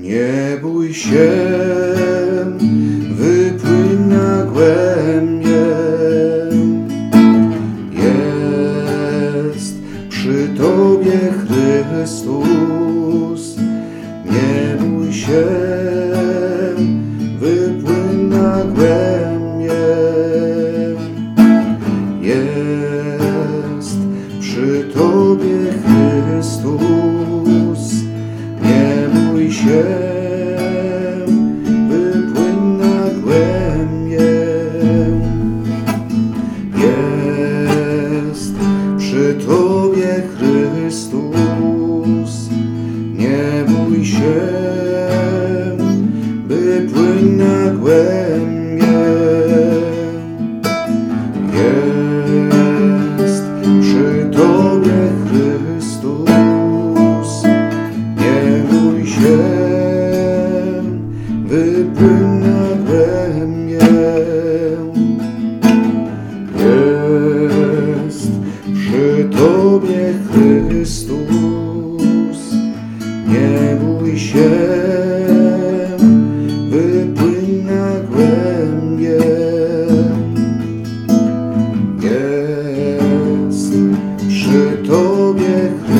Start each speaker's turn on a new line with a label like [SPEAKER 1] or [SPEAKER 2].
[SPEAKER 1] Nie bój się, wypłyń na głębie. Jest przy Tobie Chrystus. Nie bój się, wypłyń na głębie. Jest przy Tobie Tobie Chrystus. Nie bój się, wypłyń na głębie. Jest przy Tobie Chrystus. Nie bój się, wypłyń na głębie. Tobie Chrystus. Nie bój się, wypłyń na głębie. Jest przy Tobie Chrystus.